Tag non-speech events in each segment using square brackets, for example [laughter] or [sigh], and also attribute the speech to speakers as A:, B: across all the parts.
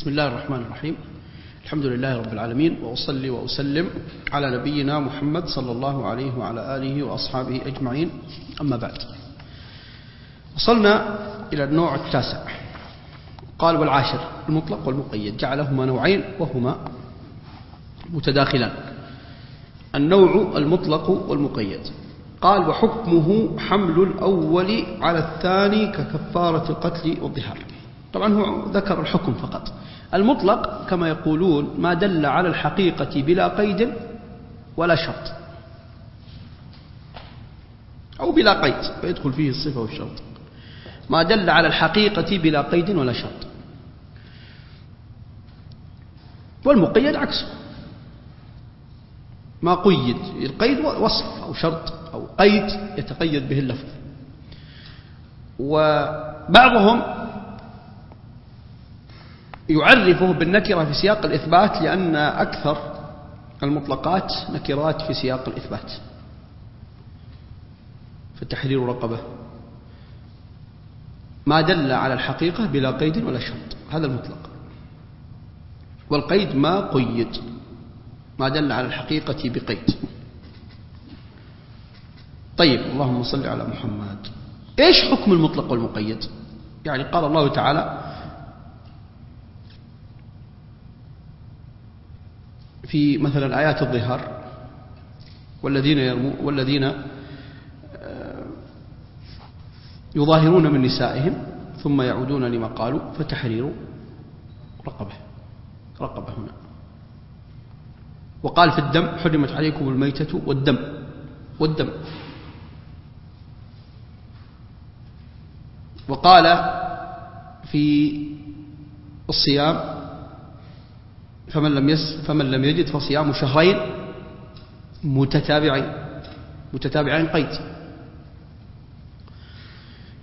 A: بسم الله الرحمن الرحيم الحمد لله رب العالمين وأصلي وأسلم على نبينا محمد صلى الله عليه وعلى آله وأصحابه أجمعين أما بعد وصلنا إلى النوع التاسع قال والعاشر المطلق والمقيد جعلهما نوعين وهما متداخلان النوع المطلق والمقيد قال وحكمه حمل الأول على الثاني ككفارة القتل والظهار طبعا هو ذكر الحكم فقط المطلق كما يقولون ما دل على الحقيقة بلا قيد ولا شرط أو بلا قيد فيدخل فيه الصفة والشرط ما دل على الحقيقة بلا قيد ولا شرط والمقيد عكسه ما قيد القيد وصف أو شرط أو قيد يتقيد به اللفظ وبعضهم يعرفه بالنكرة في سياق الإثبات لأن أكثر المطلقات نكرات في سياق الإثبات فتحرير رقبة ما دل على الحقيقة بلا قيد ولا شرط هذا المطلق والقيد ما قيد ما دل على الحقيقة بقيد طيب اللهم صل على محمد إيش حكم المطلق والمقيد يعني قال الله تعالى في مثلا آيات الظهار والذين والذين آه، يظاهرون من نسائهم ثم يعودون لما قالوا فتحرير رقبة رقبة هنا وقال في الدم حرمت عليكم الميتة والدم والدم وقال في الصيام فمن لم يس فمن لم يجد فصيام شهرين متتابعين متتابعين قيد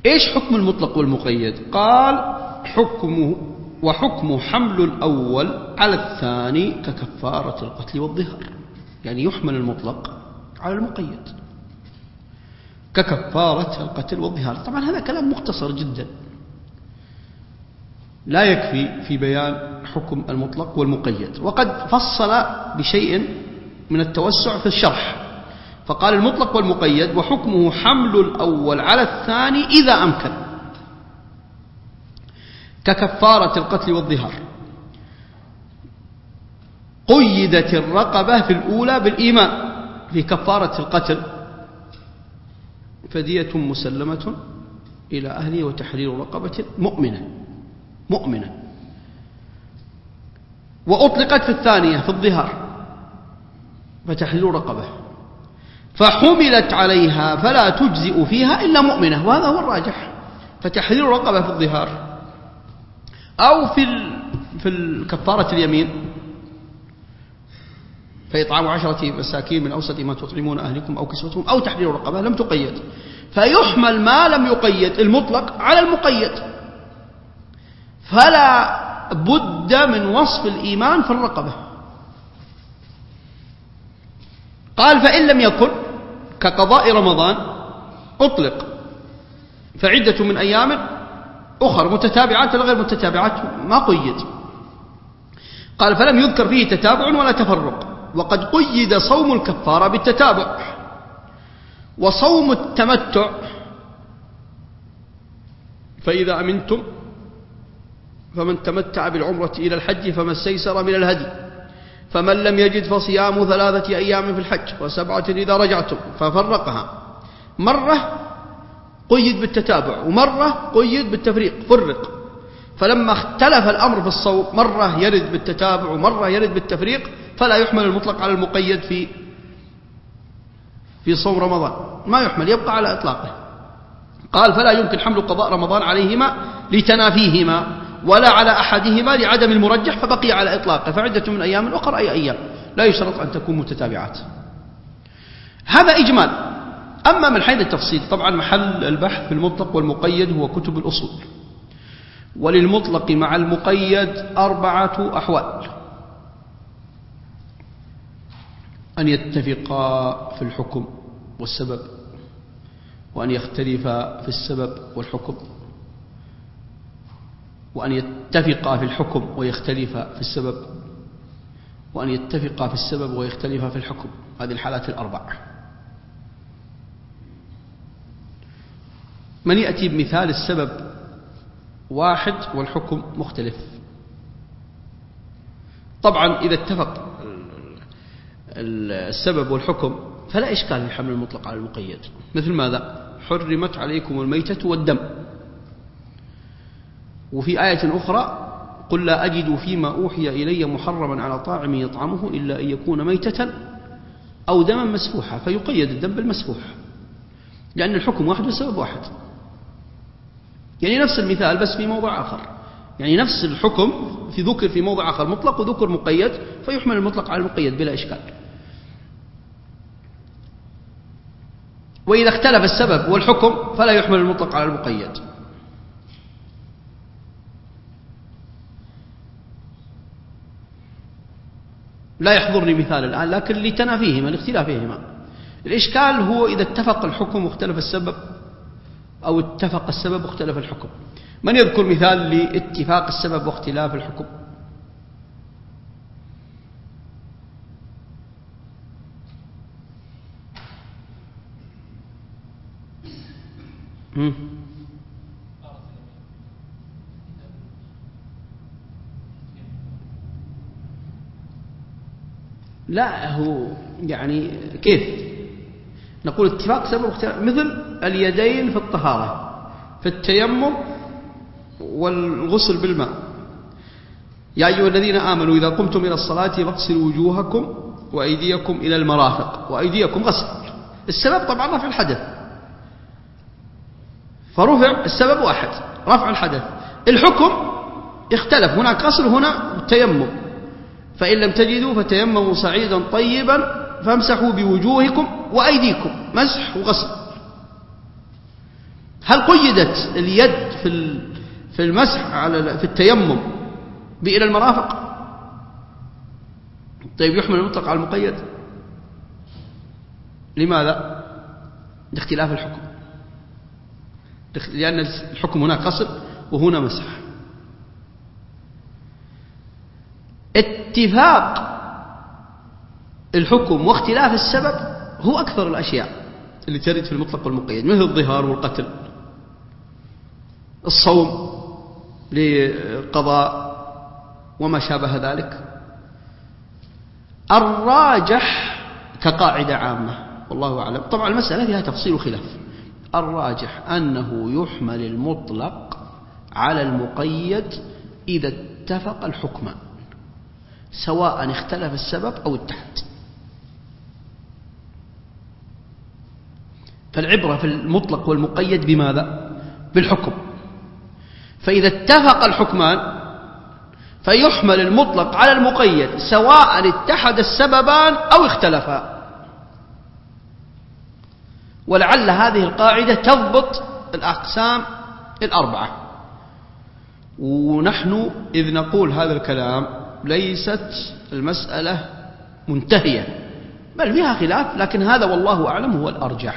A: إيش حكم المطلق والمقيد قال حكمه وحكم حمل الأول على الثاني ككفارة القتل والظهر يعني يحمل المطلق على المقيد ككفارة القتل والظهار طبعا هذا كلام مختصر جدا لا يكفي في بيان حكم المطلق والمقيد وقد فصل بشيء من التوسع في الشرح فقال المطلق والمقيد وحكمه حمل الأول على الثاني إذا أمكن ككفارة القتل والظهار قيدت الرقبة في الأولى بالإيمان في كفارة القتل فدية مسلمة إلى أهله وتحرير رقبة مؤمنة مؤمنا وأطلقت في الثانية في الظهر فتحليل رقبة فحملت عليها فلا تجزئ فيها إلا مؤمنة وهذا هو الراجح فتحليل رقبة في الظهار أو في في كفارة اليمين فيطعم عشرة مساكين من أوسط ما تطعمون أهلكم أو كسوتهم أو تحرير رقبة لم تقيد فيحمل ما لم يقيد المطلق على المقيد فلا بد من وصف الإيمان في الرقبة قال فإن لم يكن كقضاء رمضان أطلق فعدة من أيام أخر متتابعات ولا غير متتابعات ما قيد قال فلم يذكر فيه تتابع ولا تفرق وقد قيد صوم الكفارة بالتتابع وصوم التمتع فإذا أمنتم فمن تمتع بالعمرة إلى الحج فما استيسر من الهدي فمن لم يجد فصيام ثلاثة أيام في الحج وسبعة إذا رجعتم ففرقها مرة قيد بالتتابع ومرة قيد بالتفريق فرق فلما اختلف الأمر في الصوم مرة يرد بالتتابع ومرة يرد بالتفريق فلا يحمل المطلق على المقيد في في صوم رمضان ما يحمل يبقى على إطلاقه قال فلا يمكن حمل قضاء رمضان عليهما لتنافيهما ولا على أحدهما لعدم المرجح فبقي على إطلاقه فعدة من أيام أخرى أي أيام لا يشترط أن تكون متتابعات هذا إجمال أما من حيث التفصيل طبعا محل البحث في المطلق والمقيد هو كتب الأصول وللمطلق مع المقيد أربعة أحوال أن يتفقا في الحكم والسبب وأن يختلفا في السبب والحكم وأن يتفقا في الحكم ويختلفا في السبب وأن يتفقا في السبب ويختلفا في الحكم هذه الحالات الأربع من يأتي بمثال السبب واحد والحكم مختلف طبعا إذا اتفق السبب والحكم فلا إشكال في الحمل المطلق على المقيد مثل ماذا حرمت عليكم الميتة والدم وفي آية أخرى قل لا أجد فيما أوحي إلي محرما على طاعم يطعمه إلا أن يكون ميتة أو دما مسفوحا فيقيد الدم بالمسفوح لأن الحكم واحد والسبب واحد يعني نفس المثال بس في موضع آخر يعني نفس الحكم في ذكر في موضع آخر مطلق وذكر مقيد فيحمل المطلق على المقيد بلا إشكال وإذا اختلف السبب والحكم فلا يحمل المطلق على المقيد لا يحضرني مثال الآن لكن لتنافيهما لاختلافهما الإشكال هو إذا اتفق الحكم واختلف السبب أو اتفق السبب واختلف الحكم من يذكر مثال لاتفاق السبب واختلاف الحكم هم لا هو يعني كيف نقول اتفاق سبب مثل اليدين في الطهارة في التيمم والغسل بالماء يا أيها الذين آمنوا إذا قمتم إلى الصلاة فاغسلوا وجوهكم وأيديكم إلى المرافق وأيديكم غسل السبب طبعا رفع الحدث فرفع السبب واحد رفع الحدث الحكم اختلف هناك غسل هنا تيمم فإن لم تجدوا فتيمموا صعيدا طيبا فامسحوا بوجوهكم وأيديكم مسح وغسل هل قيدت اليد في في المسح على في التيمم بإلى المرافق طيب يحمل المطلق على المقيد لماذا لاختلاف الحكم لأن الحكم هنا قصر وهنا مسح اتفاق الحكم واختلاف السبب هو أكثر الأشياء اللي ترد في المطلق والمقيد مثل الظهار والقتل الصوم لقضاء وما شابه ذلك الراجح كقاعدة عامة والله أعلم طبعا المسألة فيها تفصيل وخلاف الراجح أنه يحمل المطلق على المقيد إذا اتفق الحكمان سواء اختلف السبب أو اتحد فالعبرة في المطلق والمقيد بماذا؟ بالحكم فإذا اتفق الحكمان فيحمل المطلق على المقيد سواء اتحد السببان أو اختلفا ولعل هذه القاعدة تضبط الأقسام الأربعة ونحن إذ نقول هذا الكلام ليست المسألة منتهية بل فيها خلاف لكن هذا والله أعلم هو الأرجح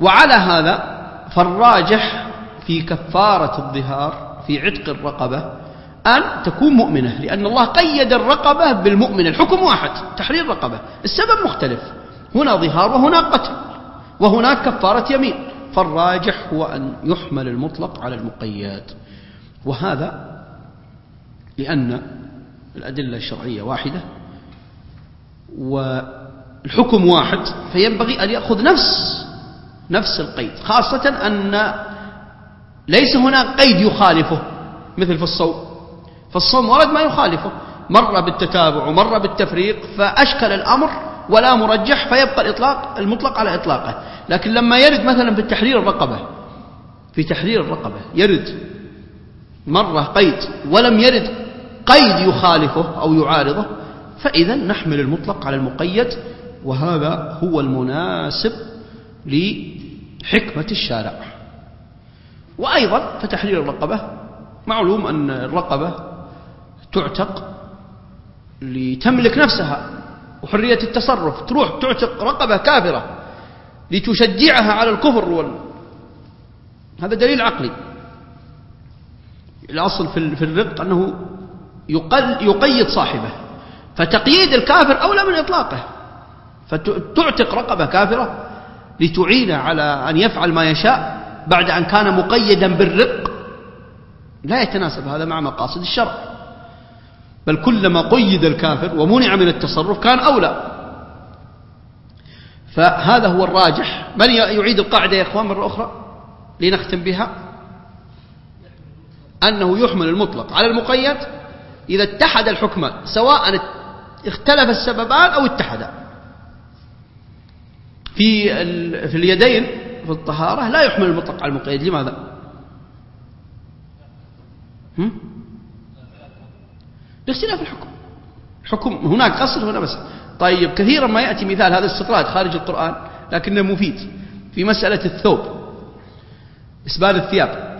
A: وعلى هذا فالراجح في كفارة الظهار في عتق الرقبة أن تكون مؤمنة لأن الله قيد الرقبة بالمؤمن الحكم واحد تحرير رقبة السبب مختلف هنا ظهار وهنا قتل وهناك كفارة يمين فالراجح هو أن يحمل المطلق على المقيد وهذا لأن الأدلة الشرعية واحدة والحكم واحد فينبغي أن يأخذ نفس نفس القيد خاصة أن ليس هناك قيد يخالفه مثل في الصوم فالصوم ورد ما يخالفه مر بالتتابع ومر بالتفريق فأشكل الأمر ولا مرجح فيبقى الإطلاق المطلق على إطلاقه لكن لما يرد مثلا في تحرير الرقبة في تحرير الرقبة يرد مرة قيد ولم يرد قيد يخالفه أو يعارضه فإذا نحمل المطلق على المقيد وهذا هو المناسب لحكمة الشارع وأيضا فتحرير الرقبة معلوم أن الرقبة تعتق لتملك نفسها وحرية التصرف تروح تعتق رقبة كافرة لتشجعها على الكفر وال... هذا دليل عقلي الأصل في الرق أنه يقيد صاحبه فتقييد الكافر أولى من إطلاقه فتعتق رقبة كافرة لتعينه على أن يفعل ما يشاء بعد أن كان مقيدا بالرق لا يتناسب هذا مع مقاصد الشرع بل كلما قيد الكافر ومنع من التصرف كان أولى فهذا هو الراجح من يعيد القاعدة يا إخوان مرة أخرى لنختم بها أنه يحمل المطلق على المقيد إذا اتحد الحكمان سواء اختلف السببان أو اتحدا في في اليدين في الطهارة لا يحمل المطلق على المقيد لماذا؟ هم؟ لاختلاف الحكم الحكم هناك قصر هنا بس طيب كثيرا ما يأتي مثال هذا استطراد خارج القرآن لكنه مفيد في مسألة الثوب إسبال الثياب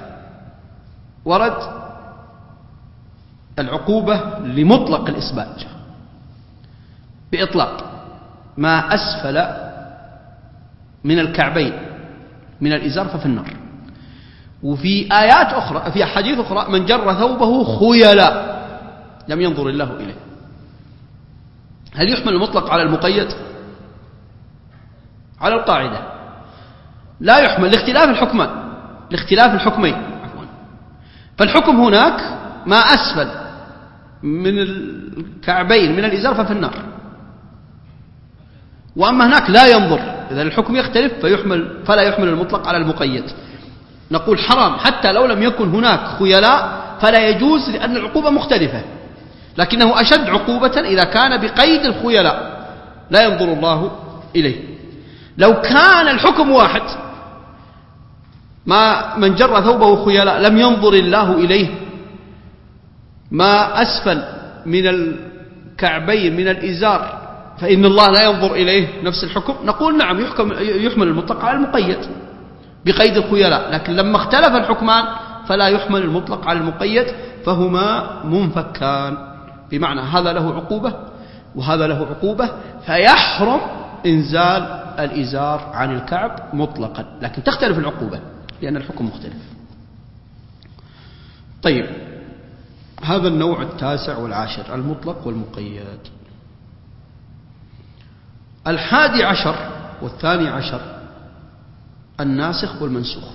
A: ورد العقوبة لمطلق الإسباج بإطلاق ما أسفل من الكعبين من الإزار ففي النار وفي آيات أخرى في أحاديث أخرى من جر ثوبه خيلا لم ينظر الله إليه هل يحمل المطلق على المقيد على القاعدة لا يحمل لاختلاف الحكمان لاختلاف الحكمين عفوا فالحكم هناك ما أسفل من الكعبين من الإزار ففي النار وأما هناك لا ينظر إذا الحكم يختلف فيحمل فلا يحمل المطلق على المقيد نقول حرام حتى لو لم يكن هناك خيلاء فلا يجوز لأن العقوبة مختلفة لكنه أشد عقوبة إذا كان بقيد الخيلاء لا ينظر الله إليه لو كان الحكم واحد ما من جر ثوبه خيلاء لم ينظر الله إليه ما أسفل من الكعبين من الإزار فإن الله لا ينظر إليه نفس الحكم نقول نعم يحكم يحمل المطلق على المقيد بقيد الخيلاء لكن لما اختلف الحكمان فلا يحمل المطلق على المقيد فهما منفكان بمعنى هذا له عقوبة وهذا له عقوبة فيحرم إنزال الإزار عن الكعب مطلقا لكن تختلف العقوبة لأن الحكم مختلف طيب هذا النوع التاسع والعاشر المطلق والمقيد الحادي عشر والثاني عشر الناسخ والمنسوخ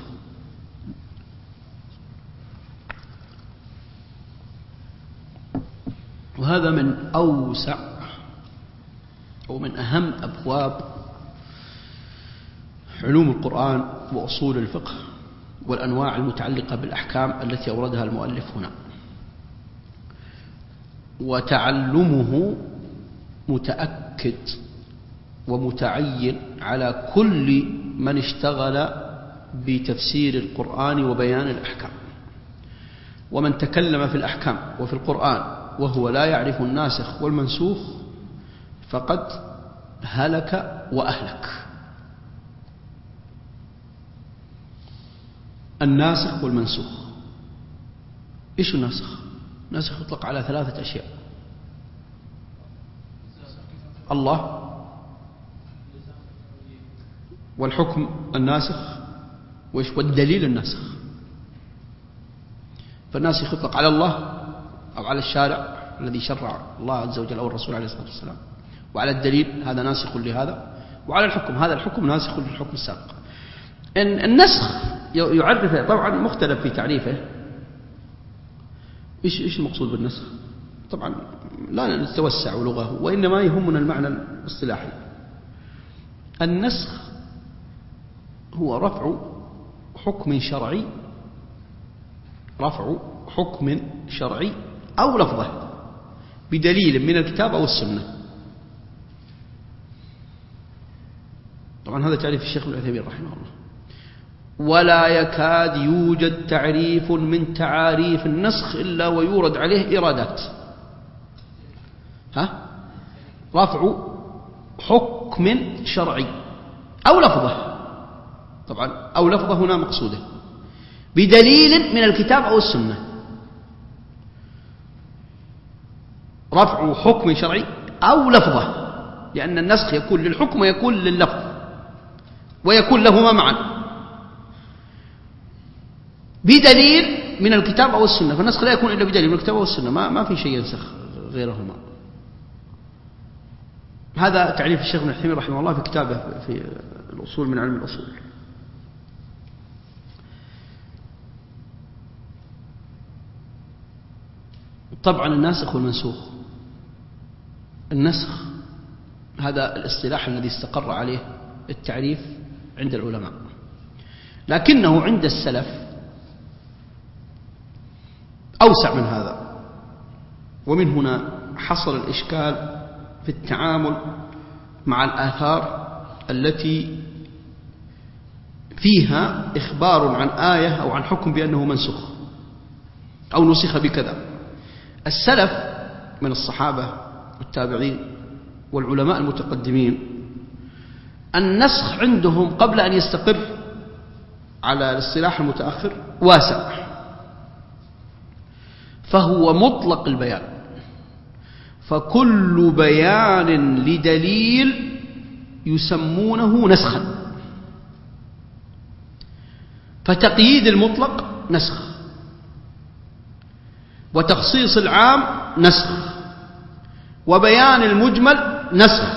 A: وهذا من أوسع أو من أهم أبواب علوم القرآن وأصول الفقه والأنواع المتعلقة بالأحكام التي أوردها المؤلف هنا وتعلمه متأكد ومتعين على كل من اشتغل بتفسير القرآن وبيان الأحكام ومن تكلم في الأحكام وفي القرآن وهو لا يعرف الناسخ والمنسوخ فقد هلك وأهلك الناسخ والمنسوخ إيش الناسخ نسخ يطلق على ثلاثة أشياء الله والحكم الناسخ وإيش والدليل الناسخ فالناسخ يطلق على الله أو على الشارع الذي شرع الله عز وجل أو الرسول عليه الصلاة والسلام وعلى الدليل هذا ناسخ لهذا وعلى الحكم هذا الحكم ناسخ للحكم السابق النسخ يعرفه طبعا مختلف في تعريفه إيش إيش المقصود بالنسخ طبعا لا نتوسع لغة وإنما يهمنا المعنى الاصطلاحي النسخ هو رفع حكم شرعي رفع حكم شرعي أو لفظه بدليل من الكتاب أو السنة طبعا هذا تعريف الشيخ العثيمين رحمه الله ولا يكاد يوجد تعريف من تعاريف النسخ إلا ويورد عليه إرادات ها رفع حكم شرعي أو لفظة طبعا أو لفظة هنا مقصودة بدليل من الكتاب أو السنة رفع حكم شرعي أو لفظة لأن النسخ يكون للحكم ويكون لللفظ ويكون لهما معا بدليل من الكتاب أو السنة فالنسخ لا يكون إلا بدليل من الكتاب أو السنة ما, ما في شيء ينسخ غيرهما هذا تعريف الشيخ ابن الحمير رحمه الله في كتابه في الأصول من علم الأصول طبعا الناسخ والمنسوخ النسخ هذا الاصطلاح الذي استقر عليه التعريف عند العلماء لكنه عند السلف أوسع من هذا ومن هنا حصل الإشكال في التعامل مع الآثار التي فيها إخبار عن آية أو عن حكم بأنه منسخ أو نسخ بكذا السلف من الصحابة والتابعين والعلماء المتقدمين النسخ عندهم قبل أن يستقر على الاصطلاح المتأخر واسع فهو مطلق البيان فكل بيان لدليل يسمونه نسخا فتقييد المطلق نسخ وتخصيص العام نسخ وبيان المجمل نسخ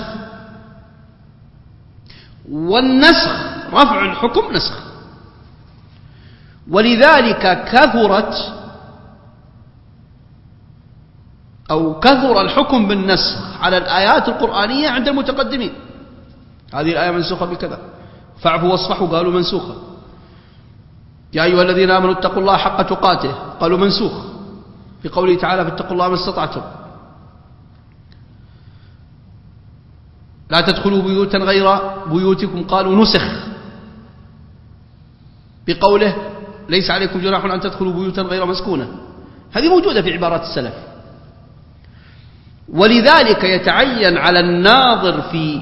A: والنسخ رفع الحكم نسخ ولذلك كثرت أو كثر الحكم بالنسخ على الآيات القرآنية عند المتقدمين هذه الآية منسوخة بكذا فاعفوا واصفحوا قالوا منسوخة يا أيها الذين آمنوا اتقوا الله حق تقاته قالوا منسوخ في قوله تعالى فاتقوا الله ما استطعتم لا تدخلوا بيوتا غير بيوتكم قالوا نسخ بقوله ليس عليكم جناح أن تدخلوا بيوتا غير مسكونة هذه موجودة في عبارات السلف ولذلك يتعين على الناظر في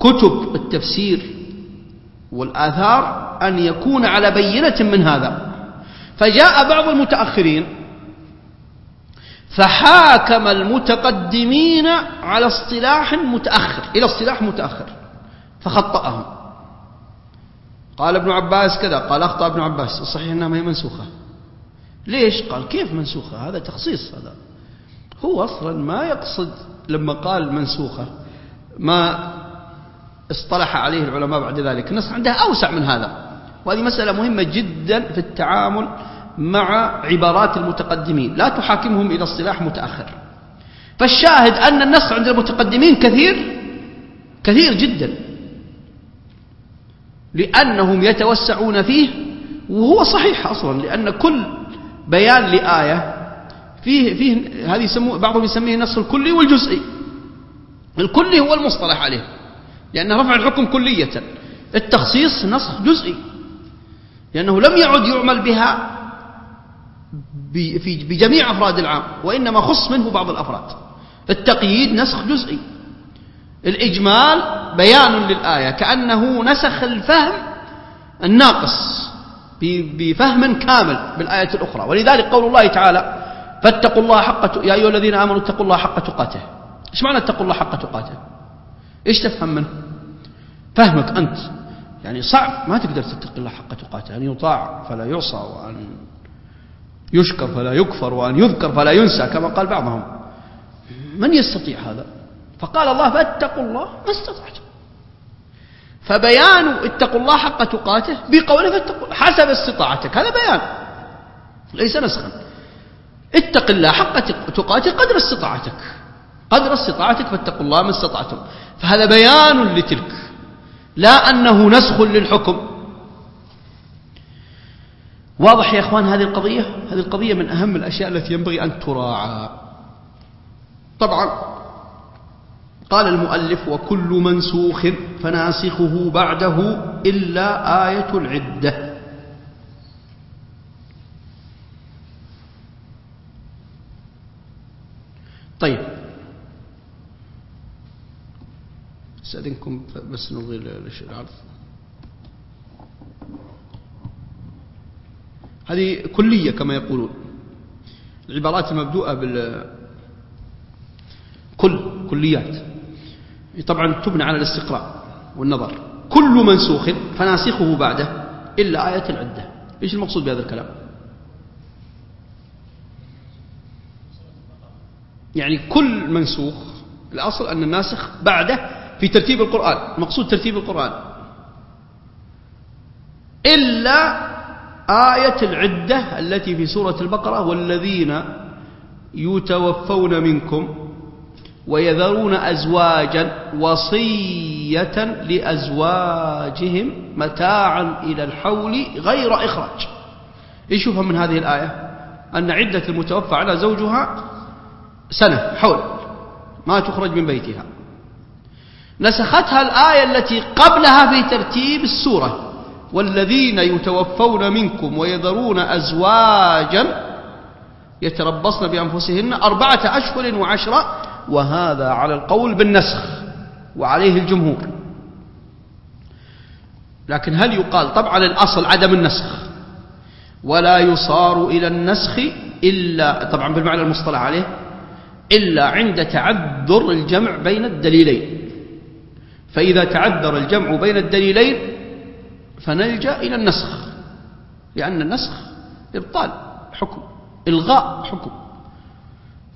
A: كتب التفسير والآثار أن يكون على بينة من هذا فجاء بعض المتأخرين فحاكم المتقدمين على اصطلاح متأخر إلى اصطلاح متأخر فخطأهم قال ابن عباس كذا قال أخطأ ابن عباس الصحيح أنها ما هي منسوخة ليش قال كيف منسوخة هذا تخصيص هذا هو أصلا ما يقصد لما قال منسوخة ما اصطلح عليه العلماء بعد ذلك النص عنده أوسع من هذا وهذه مسألة مهمة جدا في التعامل مع عبارات المتقدمين لا تحاكمهم إلى الصلاح متأخر فالشاهد أن النص عند المتقدمين كثير كثير جدا لأنهم يتوسعون فيه وهو صحيح أصلا لأن كل بيان لآية فيه فيه هذه يسموه بعضهم يسميه النص الكلي والجزئي الكلي هو المصطلح عليه لأنه رفع الحكم كلية التخصيص نسخ جزئي لأنه لم يعد يعمل بها بجميع أفراد العام وإنما خص منه بعض الأفراد التقييد نسخ جزئي الإجمال بيان للآية كأنه نسخ الفهم الناقص بفهم كامل بالآية الأخرى ولذلك قول الله تعالى فاتقوا الله حق يا أيها الذين آمنوا اتقوا الله حق تقاته إيش معنى اتقوا الله حق تقاته إيش تفهم منه فهمك أنت يعني صعب ما تقدر تتقي الله حق تقاته أن يطاع فلا يعصى وأن يشكر فلا يكفر وأن يذكر فلا ينسى كما قال بعضهم من يستطيع هذا فقال الله فاتقوا الله ما استطعتم فبيان اتقوا الله حق تقاته بقوله فاتقوا حسب استطاعتك هذا بيان ليس نسخا اتق الله حق تقاتل قدر استطاعتك قدر استطاعتك فاتقوا الله ما استطعتم فهذا بيان لتلك لا أنه نسخ للحكم واضح يا إخوان هذه القضية هذه القضية من أهم الأشياء التي ينبغي أن تراعى طبعا قال المؤلف وكل منسوخ فناسخه بعده إلا آية العدة طيب استاذنكم بس نلغي العرض هذه كلية كما يقولون العبارات المبدوءة بال كل كليات طبعا تبنى على الاستقراء والنظر كل منسوخ فناسخه بعده إلا آية العدة إيش المقصود بهذا الكلام يعني كل منسوخ الأصل أن الناسخ بعده في ترتيب القرآن المقصود ترتيب القرآن إلا آية العدة التي في سورة البقرة والذين يتوفون منكم ويذرون أزواجا وصية لأزواجهم متاعا إلى الحول غير إخراج إيش يفهم من هذه الآية أن عدة المتوفى على زوجها سنة حول ما تخرج من بيتها نسختها الآية التي قبلها في ترتيب السورة والذين يتوفون منكم ويذرون أزواجا يتربصن بأنفسهن أربعة أشهر وعشرة وهذا على القول بالنسخ وعليه الجمهور لكن هل يقال طبعا الأصل عدم النسخ ولا يصار إلى النسخ إلا طبعا بالمعنى المصطلح عليه إلا عند تعذر الجمع بين الدليلين فإذا تعذر الجمع بين الدليلين فنلجأ إلى النسخ لأن النسخ إبطال حكم إلغاء حكم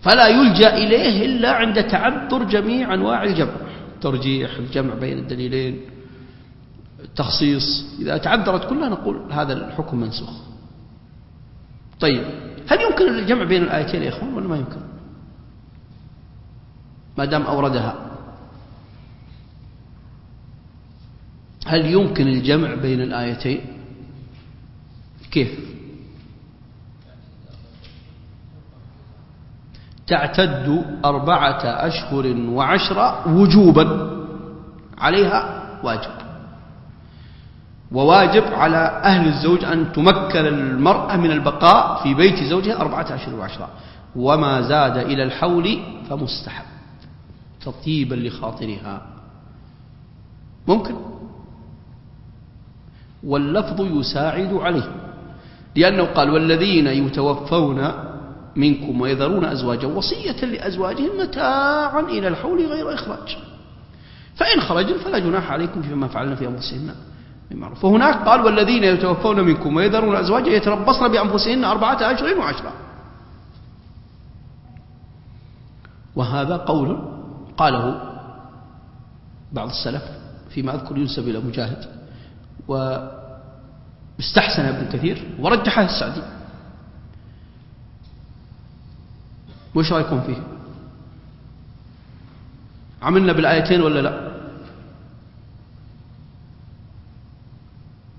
A: فلا يلجأ إليه إلا عند تعذر جميع أنواع الجمع ترجيح الجمع بين الدليلين التخصيص إذا تعذرت كلها نقول هذا الحكم منسوخ طيب هل يمكن الجمع بين الآيتين يا إخوان ولا ما يمكن ما دام أوردها هل يمكن الجمع بين الآيتين كيف تعتد أربعة أشهر وعشرة وجوبا عليها واجب وواجب على أهل الزوج أن تمكن المرأة من البقاء في بيت زوجها أربعة أشهر وعشرة وما زاد إلى الحول فمستحب تطيبا لخاطرها ممكن واللفظ يساعد عليه لأنه قال والذين يتوفون منكم ويذرون أزواجا وصية لأزواجهم متاعا إلى الحول غير إخراج فإن خرجن فلا جناح عليكم فيما فعلنا في أنفسهن فهناك قال والذين يتوفون منكم ويذرون أزواجا يتربصن بأنفسهن أربعة أشهر وعشرة وهذا قول قاله بعض السلف فيما أذكر ينسب إلى مجاهد واستحسن ابن كثير ورجحه السعدي وش رأيكم فيه عملنا بالآيتين ولا لا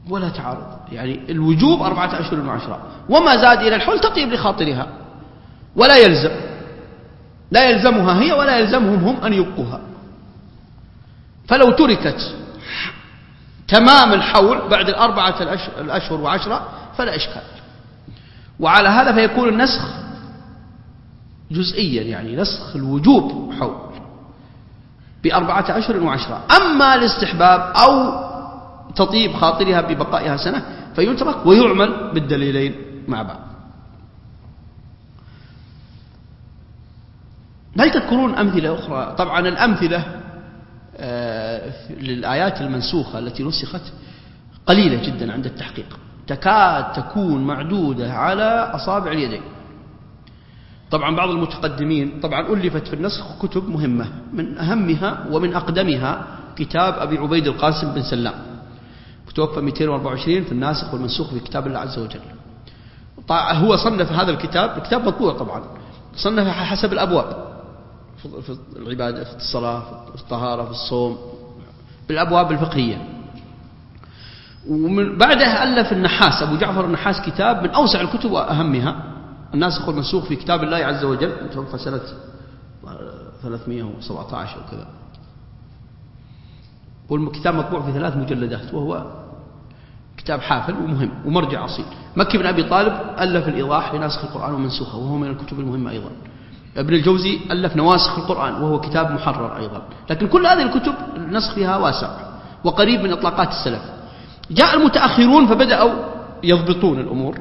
A: ولا تعارض يعني الوجوب أربعة أشهر وعشرة وما زاد إلى الحول تطيب لخاطرها ولا يلزم لا يلزمها هي ولا يلزمهم هم أن يبقوها فلو تركت تمام الحول بعد الأربعة الأشهر وعشرة فلا إشكال وعلى هذا فيكون النسخ جزئيا يعني نسخ الوجوب حول بأربعة أشهر وعشرة أما الاستحباب أو تطيب خاطرها ببقائها سنة فيترك ويعمل بالدليلين مع بعض هل تذكرون أمثلة أخرى طبعا الأمثلة آه، للآيات المنسوخة التي نسخت قليلة جدا عند التحقيق تكاد تكون معدودة على أصابع اليدين طبعا بعض المتقدمين طبعا ألفت في النسخ كتب مهمة من أهمها ومن أقدمها كتاب أبي عبيد القاسم بن سلام توفى 224 في الناسخ والمنسوخ في كتاب الله عز وجل هو صنف هذا الكتاب الكتاب مطبوع طبعا صنف حسب الأبواب في العبادة في الصلاة في الطهارة في الصوم بالأبواب الفقهية ومن بعده ألف النحاس أبو جعفر النحاس كتاب من أوسع الكتب وأهمها الناسخ والمنسوخ في كتاب الله عز وجل توفى سنة 317 وكذا والكتاب مطبوع في ثلاث مجلدات وهو كتاب حافل ومهم ومرجع أصيل مكي بن أبي طالب ألف الإيضاح لناسخ القرآن ومنسوخه وهو من الكتب المهمة أيضا ابن الجوزي ألف نواسخ القرآن وهو كتاب محرر أيضا لكن كل هذه الكتب النسخ فيها واسع وقريب من إطلاقات السلف جاء المتأخرون فبدأوا يضبطون الأمور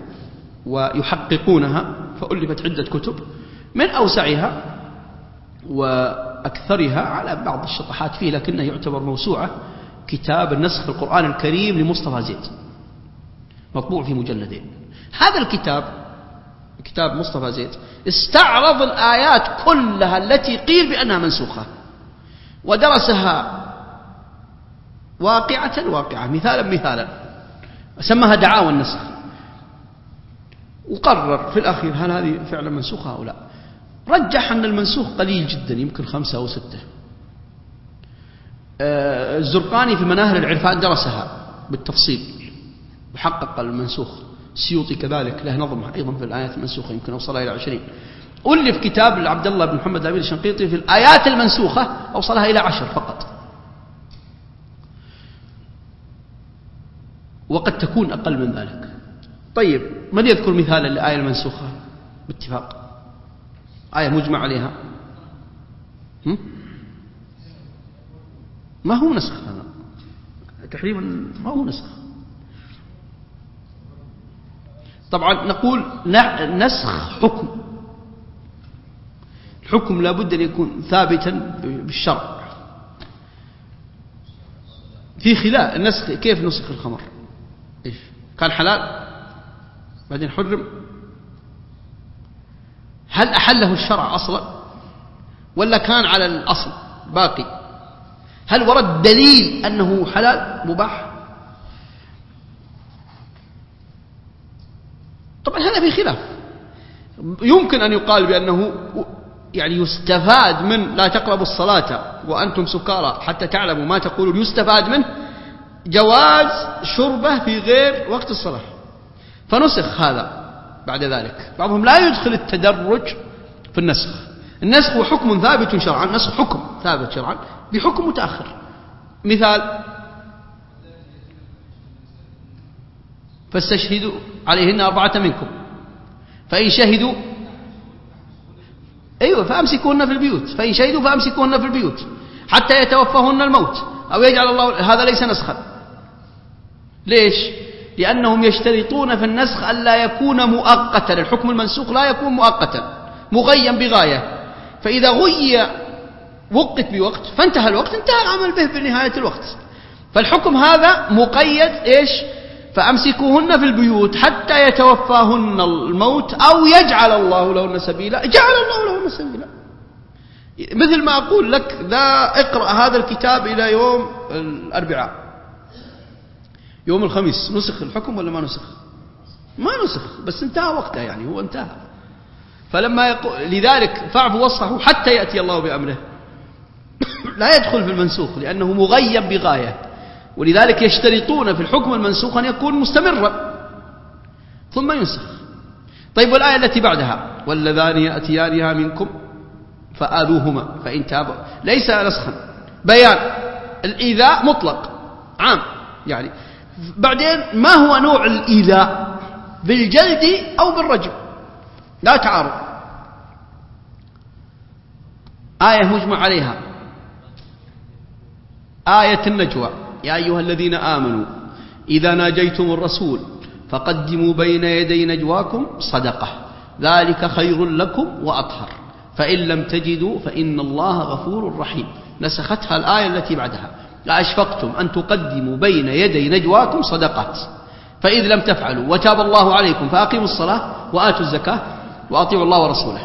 A: ويحققونها فألفت عدة كتب من أوسعها وأكثرها على بعض الشطحات فيه لكنه يعتبر موسوعة كتاب النسخ القرآن الكريم لمصطفى زيد مطبوع في مجلدين هذا الكتاب كتاب مصطفى زيد استعرض الآيات كلها التي قيل بأنها منسوخة ودرسها واقعة واقعة مثالا مثالا سماها دعاوى النسخ وقرر في الأخير هل هذه فعلا منسوخة أو لا رجح أن المنسوخ قليل جدا يمكن خمسة أو ستة آه، الزرقاني في مناهل العرفان درسها بالتفصيل وحقق المنسوخ سيوطي كذلك له نظمة أيضا في الآيات المنسوخة يمكن أوصلها إلى عشرين ألف كتاب لعبد الله بن محمد الأمير الشنقيطي في الآيات المنسوخة أوصلها إلى عشر فقط وقد تكون أقل من ذلك طيب من يذكر مثالا للآية المنسوخة باتفاق آية مجمع عليها هم؟ ما هو نسخ هذا تحريما ما هو نسخ طبعا نقول نسخ حكم الحكم لابد أن يكون ثابتا بالشرع في خلاف النسخ كيف نسخ الخمر إيش كان حلال بعدين حرم هل أحله الشرع أصلا ولا كان على الأصل باقي هل ورد دليل أنه حلال مباح طبعا هذا في خلاف يمكن أن يقال بأنه يعني يستفاد من لا تقربوا الصلاة وأنتم سكارى حتى تعلموا ما تقولون يستفاد منه جواز شربه في غير وقت الصلاة فنسخ هذا بعد ذلك بعضهم لا يدخل التدرج في النسخ النسخ هو حكم ثابت شرعا النسخ حكم ثابت شرعا بحكم متأخر مثال فاستشهدوا عليهن أربعة منكم فإن شهدوا أيوة فأمسكوهن في البيوت فإن شهدوا فأمسكوهن في البيوت حتى يتوفهن الموت أو يجعل الله هذا ليس نسخا ليش؟ لأنهم يشترطون في النسخ ألا يكون مؤقتا الحكم المنسوخ لا يكون مؤقتا مغيم بغاية فإذا غي وقت بوقت فانتهى الوقت انتهى العمل به بنهاية الوقت فالحكم هذا مقيد إيش؟ فأمسكوهن في البيوت حتى يتوفاهن الموت أو يجعل الله لهن سبيلا جعل الله لهن سبيلا مثل ما أقول لك ذا اقرأ هذا الكتاب إلى يوم الأربعاء يوم الخميس نسخ الحكم ولا ما نسخ ما نسخ بس انتهى وقتها يعني هو انتهى فلما يقول لذلك فاعفوا واصفحوا حتى يأتي الله بأمره [coughs] لا يدخل في المنسوخ لأنه مغيب بغاية ولذلك يشترطون في الحكم المنسوخ أن يكون مستمرا ثم ينسخ طيب والآية التي بعدها واللذان يأتيانها منكم فآلوهما فإن تابوا ليس نسخا بيان الإيذاء مطلق عام يعني بعدين ما هو نوع الإيذاء بالجلد أو بالرجم لا تعارض آية مجمع عليها آية النجوى يا أيها الذين آمنوا إذا ناجيتم الرسول فقدموا بين يدي نجواكم صدقة ذلك خير لكم وأطهر فإن لم تجدوا فإن الله غفور رحيم نسختها الآية التي بعدها لأشفقتم أن تقدموا بين يدي نجواكم صدقات فإذ لم تفعلوا وتاب الله عليكم فأقيموا الصلاة وآتوا الزكاة وأطيعوا الله ورسوله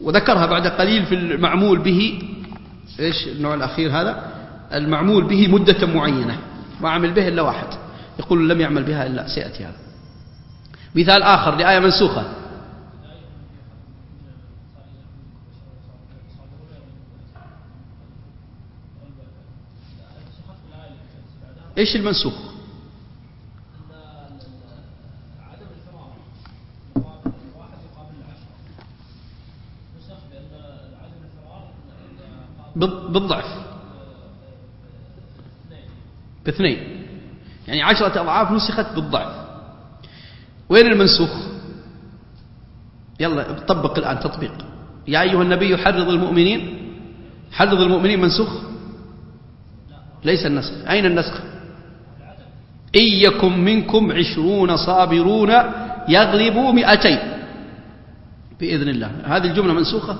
A: وذكرها بعد قليل في المعمول به إيش النوع الأخير هذا المعمول به مدة معينة ما عمل به إلا واحد يقول لم يعمل بها إلا سيأتي هذا مثال آخر لآية منسوخة إيش المنسوخ بالضعف باثنين يعني عشرة أضعاف نسخت بالضعف وين المنسوخ يلا طبق الآن تطبيق يا أيها النبي حرض المؤمنين حرض المؤمنين منسوخ ليس النسخ أين النسخ إن يكن منكم عشرون صابرون يغلبوا مئتين بإذن الله هذه الجملة منسوخة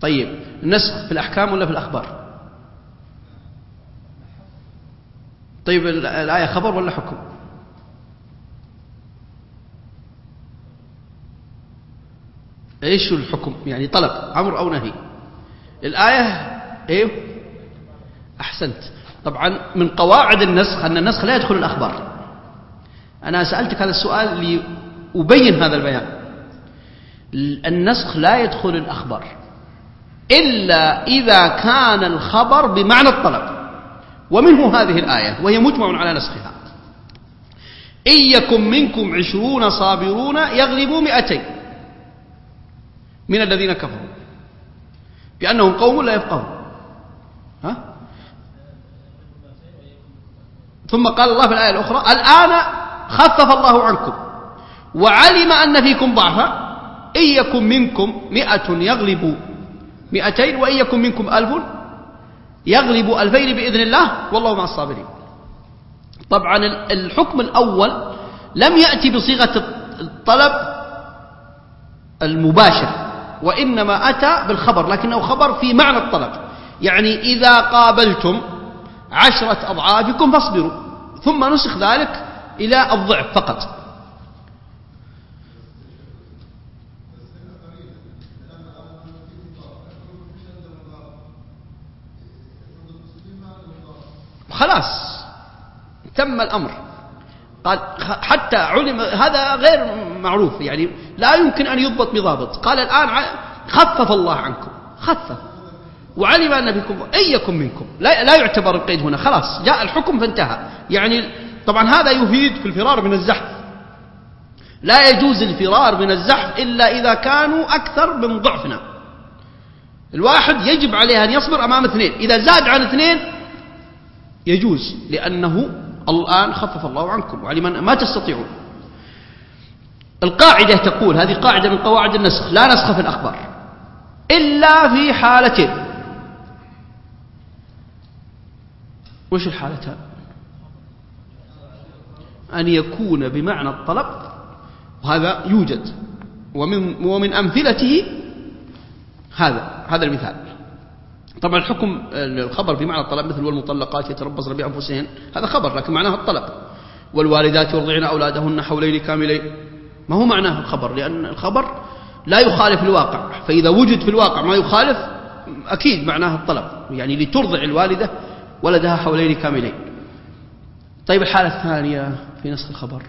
A: طيب النسخ في الأحكام ولا في الأخبار طيب الآية خبر ولا حكم إيش الحكم يعني طلب أمر أو نهي الآية إيه أحسنت طبعا من قواعد النسخ أن النسخ لا يدخل الأخبار أنا سألتك هذا السؤال لأبين هذا البيان النسخ لا يدخل الأخبار إلا إذا كان الخبر بمعنى الطلب ومنه هذه الآية وهي مجمع على نسخها إن يكن منكم عشرون صابرون يغلبوا مئتين من الذين كفروا بأنهم قوم لا يفقهون ها؟ ثم قال الله في الآية الأخرى الآن خفف الله عنكم وعلم أن فيكم ضعفا إن يكن منكم مئة يغلب مئتين وإن يكن منكم ألف يغلب ألفين بإذن الله والله مع الصابرين طبعا الحكم الأول لم يأتي بصيغة الطلب المباشر وإنما أتى بالخبر لكنه خبر في معنى الطلب يعني إذا قابلتم عشرة أضعافكم فاصبروا ثم نسخ ذلك إلى الضعف فقط خلاص تم الأمر قال حتى علم هذا غير معروف يعني لا يمكن أن يضبط بضابط قال الآن خفف الله عنكم خفف وعلم أن بكم أيكم منكم لا, لا يعتبر القيد هنا خلاص جاء الحكم فانتهى يعني طبعا هذا يفيد في الفرار من الزحف لا يجوز الفرار من الزحف إلا إذا كانوا أكثر من ضعفنا الواحد يجب عليه أن يصبر أمام اثنين إذا زاد عن اثنين يجوز لأنه الآن خفف الله عنكم وعلم ما تستطيعون القاعدة تقول هذه قاعدة من قواعد النسخ لا نسخ في الأخبار إلا في حالتين وش الحالتان أن يكون بمعنى الطلب وهذا يوجد ومن, ومن أمثلته هذا هذا المثال طبعا الحكم الخبر بمعنى الطلب مثل والمطلقات يتربصن بأنفسهن هذا خبر لكن معناه الطلب والوالدات يرضعن أولادهن حولين كاملين ما هو معناه الخبر لأن الخبر لا يخالف الواقع فإذا وجد في الواقع ما يخالف أكيد معناه الطلب يعني لترضع الوالدة ولدها حولين كاملين طيب الحالة الثانية في نسخ الخبر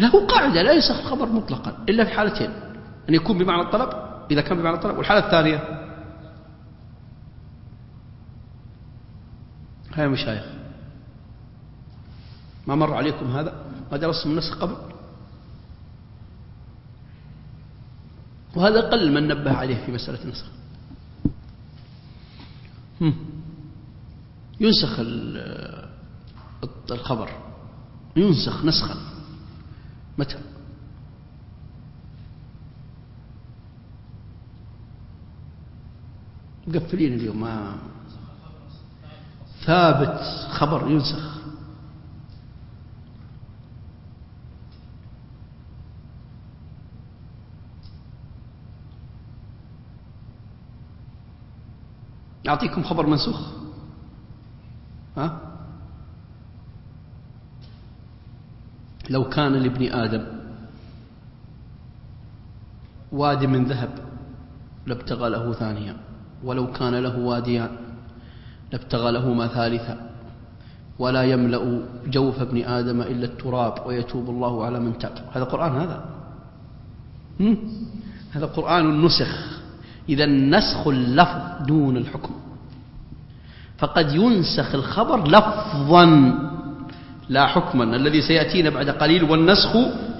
A: له قاعدة لا ينسخ الخبر مطلقا إلا في حالتين أن يكون بمعنى الطلب إذا كان بمعنى الطلب والحالة الثانية هيا مشايخ ما مر عليكم هذا ما درستم النسخ قبل وهذا قل من نبه عليه في مسألة النسخ ينسخ الخبر ينسخ نسخا متى مقفلين اليوم ما ثابت خبر ينسخ أعطيكم خبر منسوخ ها لو كان لابن آدم وادي من ذهب لابتغى له ثانيا ولو كان له واديان لابتغى لهما ثالثا ولا يملأ جوف ابن آدم إلا التراب ويتوب الله على من تاب هذا قرآن هذا هذا قرآن نسخ إذا نسخ اللفظ دون الحكم فقد ينسخ الخبر لفظا لا حكما الذي سيأتينا بعد قليل والنسخ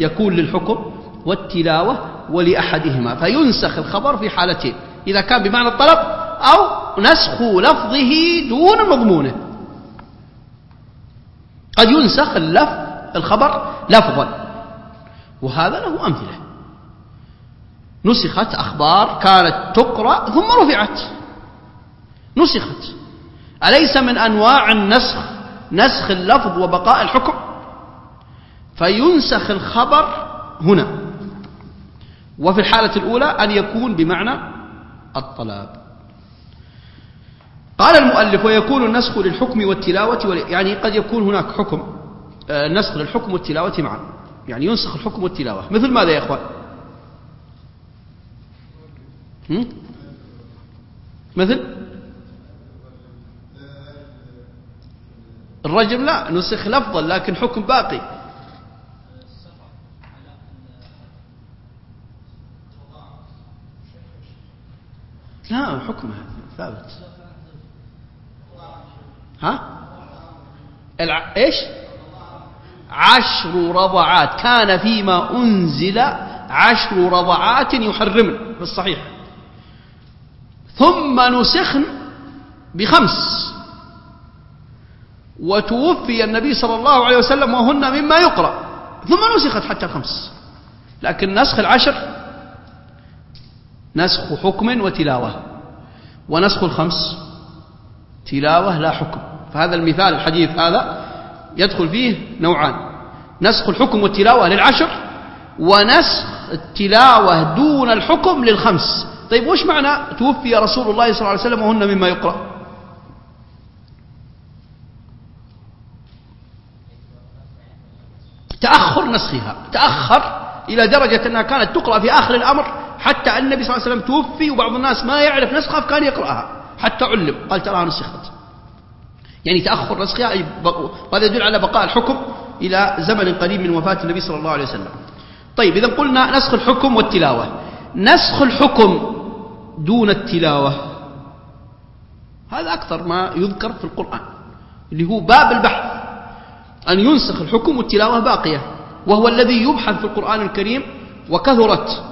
A: يكون للحكم والتلاوة ولأحدهما فينسخ الخبر في حالتين إذا كان بمعنى الطلب أو نسخ لفظه دون مضمونه قد ينسخ اللفظ الخبر لفظا وهذا له أمثلة نسخت أخبار كانت تقرأ ثم رفعت نسخت أليس من أنواع النسخ نسخ اللفظ وبقاء الحكم فينسخ الخبر هنا وفي الحالة الأولى أن يكون بمعنى الطلاب قال المؤلف ويكون النسخ للحكم والتلاوة يعني قد يكون هناك حكم آه، نسخ للحكم والتلاوة معا يعني ينسخ الحكم والتلاوة مثل ماذا يا إخوان مثل الرجم لا نسخ لفظا لكن حكم باقي لا حكمها ثابت ها الع... ايش عشر رضعات كان فيما أنزل عشر رضعات يحرمن في الصحيح ثم نسخن بخمس وتوفي النبي صلى الله عليه وسلم وهن مما يقرأ ثم نسخت حتى الخمس لكن نسخ العشر نسخ حكم وتلاوة ونسخ الخمس تلاوة لا حكم فهذا المثال الحديث هذا يدخل فيه نوعان نسخ الحكم والتلاوة للعشر ونسخ التلاوة دون الحكم للخمس طيب وش معنى توفي رسول الله صلى الله عليه وسلم وهن مما يقرأ تأخر نسخها تأخر إلى درجة أنها كانت تقرأ في آخر الأمر حتى أن النبي صلى الله عليه وسلم توفي وبعض الناس ما يعرف نسخها فكان يقرأها حتى علم قال تراها نسخت يعني تأخر نسخها وهذا يدل على بقاء الحكم إلى زمن قريب من وفاة النبي صلى الله عليه وسلم طيب إذا قلنا نسخ الحكم والتلاوة نسخ الحكم دون التلاوة هذا أكثر ما يذكر في القرآن اللي هو باب البحث أن ينسخ الحكم والتلاوة باقية وهو الذي يبحث في القرآن الكريم وكثرت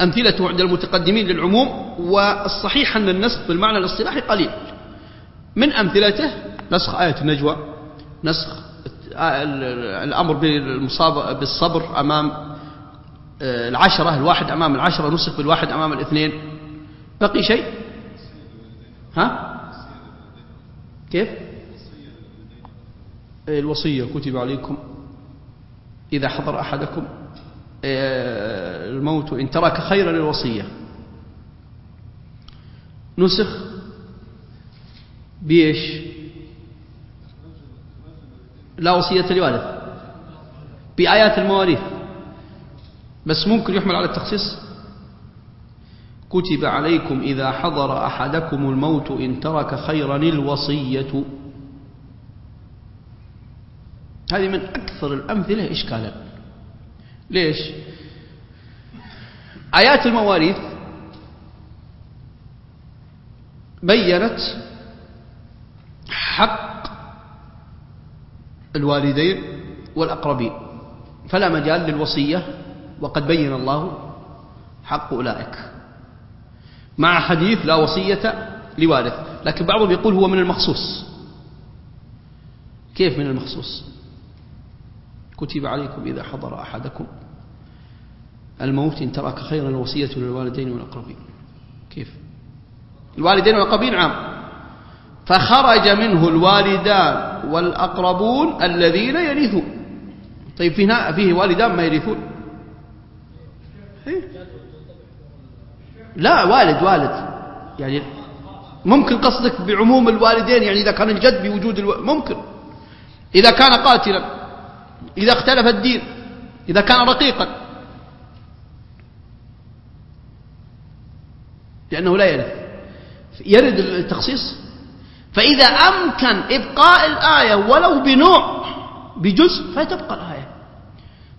A: أمثلته عند المتقدمين للعموم والصحيح أن النسخ بالمعنى الاصطلاحي قليل من أمثلته نسخ آية النجوى نسخ الأمر بالصبر أمام آه، العشرة الواحد أمام العشرة نسخ بالواحد أمام الاثنين بقي شيء ها كيف الوصية كتب عليكم إذا حضر أحدكم آه، الموت إن ترك خيرا الوصية نسخ بإيش لا وصية لوالد بآيات المواريث بس ممكن يحمل على التخصيص كتب عليكم إذا حضر أحدكم الموت إن ترك خيرا الوصية هذه من أكثر الأمثلة إشكالا ليش آيات المواريث بيّنت حق الوالدين والأقربين فلا مجال للوصية وقد بين الله حق أولئك مع حديث لا وصية لوارث لكن بعضهم يقول هو من المخصوص كيف من المخصوص كتب عليكم إذا حضر أحدكم الموت إن ترك خيرا الوصية للوالدين والأقربين كيف الوالدين والأقربين عام فخرج منه الوالدان والأقربون الذين يرثون طيب فيه, فيه والدان ما يرثون إيه؟ لا والد والد يعني ممكن قصدك بعموم الوالدين يعني إذا كان الجد بوجود الو... ممكن إذا كان قاتلا إذا اختلف الدين إذا كان رقيقا لأنه لا يرد يرد التخصيص فإذا أمكن إبقاء الآية ولو بنوع بجزء فتبقى الآية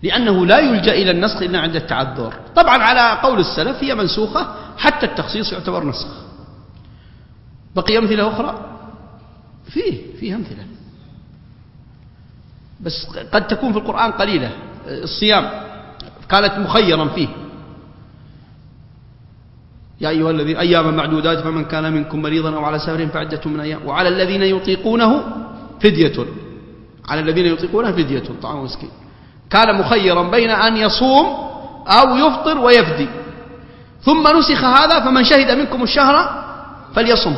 A: لأنه لا يلجأ إلى النسخ إلا عند التعذر طبعا على قول السلف هي منسوخة حتى التخصيص يعتبر نسخ بقي أمثلة أخرى فيه فيه أمثلة بس قد تكون في القرآن قليلة آه، الصيام كانت مخيرا فيه يا أيها الذين أياما معدودات فمن كان منكم مريضا أو على سفر فعدة من أيام وعلى الذين يطيقونه فدية على الذين يطيقونه فدية طعام مسكين كان مخيرا بين أن يصوم أو يفطر ويفدي ثم نسخ هذا فمن شهد منكم الشهر فليصم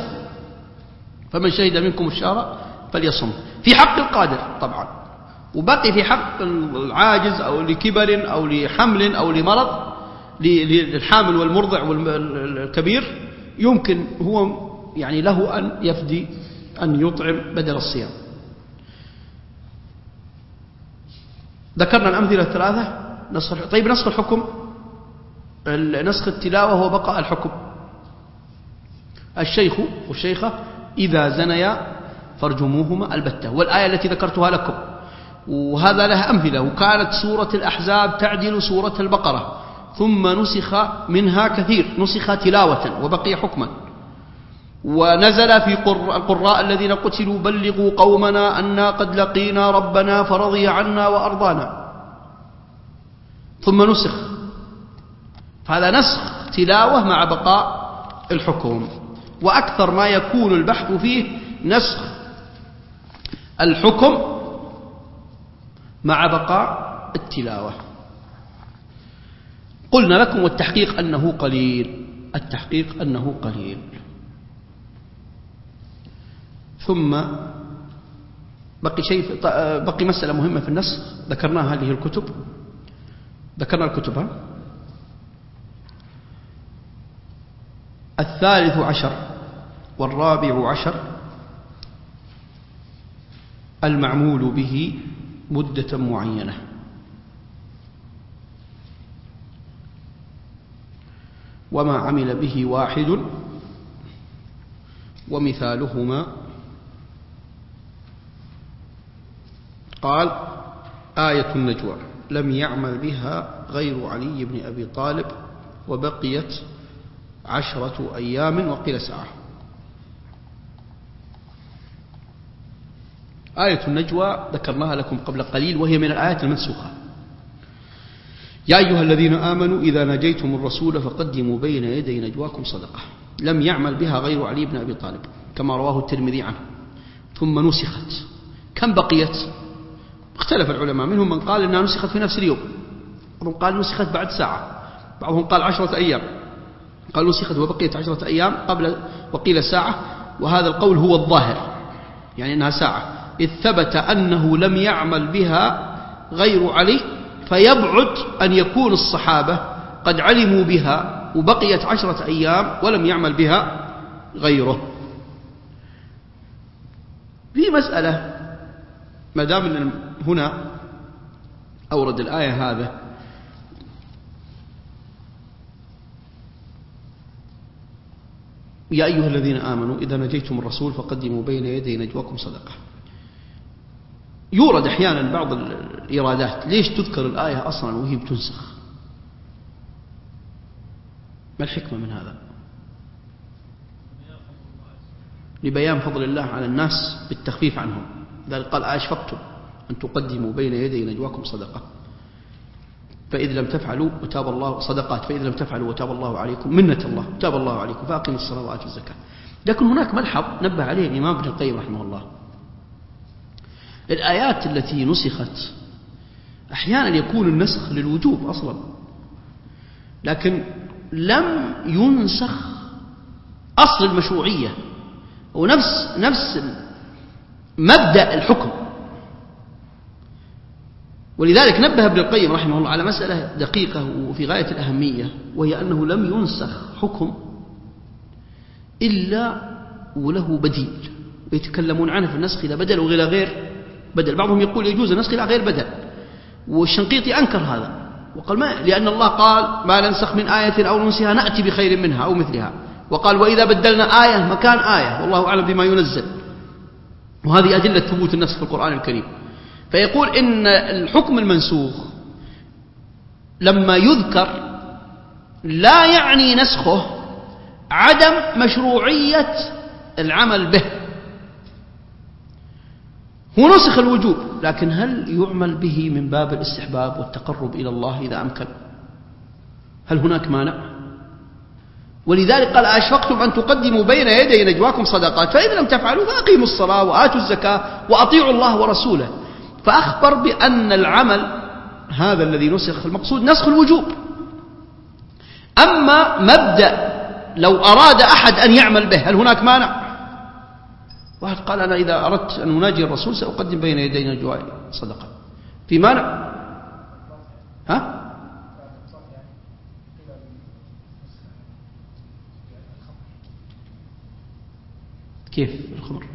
A: فمن شهد منكم الشهر فليصم في حق القادر طبعا وبقي في حق العاجز أو لكبر أو لحمل أو لمرض للحامل والمرضع والكبير يمكن هو يعني له أن يفدي أن يطعم بدل الصيام ذكرنا الأمثلة الثلاثة نسخ طيب نسخ الحكم نسخ التلاوة هو بقاء الحكم الشيخ والشيخة إذا زنيا فارجموهما البتة والآية التي ذكرتها لكم وهذا له أمثلة وكانت سورة الأحزاب تعدل سورة البقرة ثم نسخ منها كثير نسخ تلاوة وبقي حكما ونزل في القراء الذين قتلوا بلغوا قومنا أنا قد لقينا ربنا فرضي عنا وأرضانا ثم نسخ فهذا نسخ تلاوة مع بقاء الحكم وأكثر ما يكون البحث فيه نسخ الحكم مع بقاء التلاوة قلنا لكم والتحقيق أنه قليل التحقيق أنه قليل ثم بقي شيء بقي مسألة مهمة في النص ذكرناها هذه الكتب ذكرنا الكتب الثالث عشر والرابع عشر المعمول به مدة معينة وما عمل به واحد ومثالهما قال آية النجوى لم يعمل بها غير علي بن أبي طالب وبقيت عشرة أيام وقيل ساعة آية النجوى ذكرناها لكم قبل قليل وهي من الآيات المنسوخة يا أيها الذين آمنوا إذا نجيتم الرسول فقدموا بين يدي نجواكم صدقة لم يعمل بها غير علي بن أبي طالب كما رواه الترمذي عنه ثم نسخت كم بقيت اختلف العلماء منهم من قال أنها نسخت في نفس اليوم بعضهم قال نسخت بعد ساعة بعضهم قال عشرة أيام قال نسخت وبقيت عشرة أيام قبل وقيل ساعة وهذا القول هو الظاهر يعني أنها ساعة إذ ثبت أنه لم يعمل بها غير علي فيبعد أن يكون الصحابة قد علموا بها وبقيت عشرة أيام ولم يعمل بها غيره في مسألة ما دام هنا أورد الآية هذا يا أيها الذين آمنوا إذا نجيتم الرسول فقدموا بين يدي نجواكم صدقه يورد أحيانا بعض الإيرادات ليش تذكر الآية أصلا وهي بتنسخ ما الحكمة من هذا لبيان فضل الله على الناس بالتخفيف عنهم ذلك قال آه، أشفقتم أن تقدموا بين يدي نجواكم صدقة فإذ لم تفعلوا وتاب الله صدقات فإذ لم تفعلوا وتاب الله عليكم منة الله تاب الله عليكم فأقم الصلاة والزكاة لكن هناك ملحظ نبه عليه الإمام ابن القيم رحمه الله الآيات التي نسخت أحيانا يكون النسخ للوجوب أصلا لكن لم ينسخ أصل المشروعية ونفس نفس مبدأ الحكم ولذلك نبه ابن القيم رحمه الله على مسألة دقيقة وفي غاية الأهمية وهي أنه لم ينسخ حكم إلا وله بديل ويتكلمون عنه في النسخ إذا بدل وإلى غير بدل بعضهم يقول يجوز النسخ إلى غير بدل والشنقيطي أنكر هذا وقال ما لأن الله قال ما ننسخ من آية أو ننسها نأتي بخير منها أو مثلها وقال وإذا بدلنا آية مكان آية والله أعلم بما ينزل وهذه أدلة ثبوت النسخ في القرآن الكريم فيقول إن الحكم المنسوخ لما يذكر لا يعني نسخه عدم مشروعية العمل به هو نسخ الوجوب لكن هل يعمل به من باب الاستحباب والتقرب إلى الله إذا أمكن هل هناك مانع ولذلك قال أشفقتم أن تقدموا بين يدي نجواكم صدقات فإذا لم تفعلوا فأقيموا الصلاة وآتوا الزكاة وأطيعوا الله ورسوله فأخبر بأن العمل هذا الذي نسخ المقصود نسخ الوجوب أما مبدأ لو أراد أحد أن يعمل به هل هناك مانع واحد قال أنا إذا أردت أن أناجي الرسول سأقدم بين يدينا جوائي صدقة في مانع ها كيف الخمر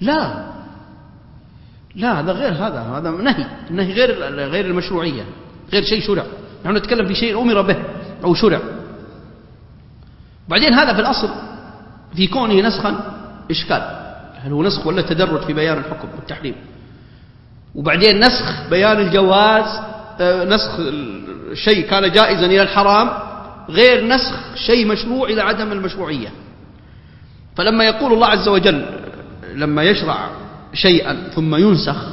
A: لا لا هذا غير هذا هذا نهي نهي غير غير المشروعية غير شيء شرع نحن نتكلم في شيء أمر به أو شرع بعدين هذا في الأصل في كونه نسخا إشكال هل هو نسخ ولا تدرج في بيان الحكم والتحريم وبعدين نسخ بيان الجواز آه، نسخ شيء كان جائزا إلى الحرام غير نسخ شيء مشروع إلى عدم المشروعية فلما يقول الله عز وجل لما يشرع شيئا ثم ينسخ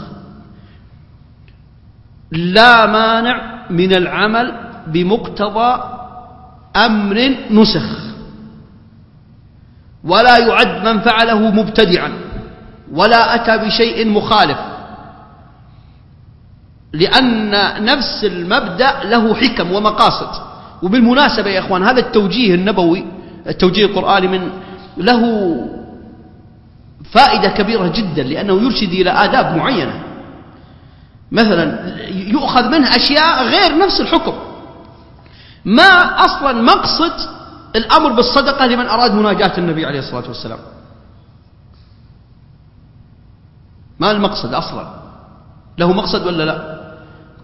A: لا مانع من العمل بمقتضى أمر نسخ ولا يعد من فعله مبتدعا ولا أتى بشيء مخالف لأن نفس المبدأ له حكم ومقاصد وبالمناسبة يا إخوان هذا التوجيه النبوي التوجيه القرآني من له فائدة كبيرة جدا لأنه يرشد إلى آداب معينة مثلا يؤخذ منه أشياء غير نفس الحكم ما أصلا مقصد الأمر بالصدقة لمن أراد مناجاة النبي عليه الصلاة والسلام ما المقصد أصلا له مقصد ولا لا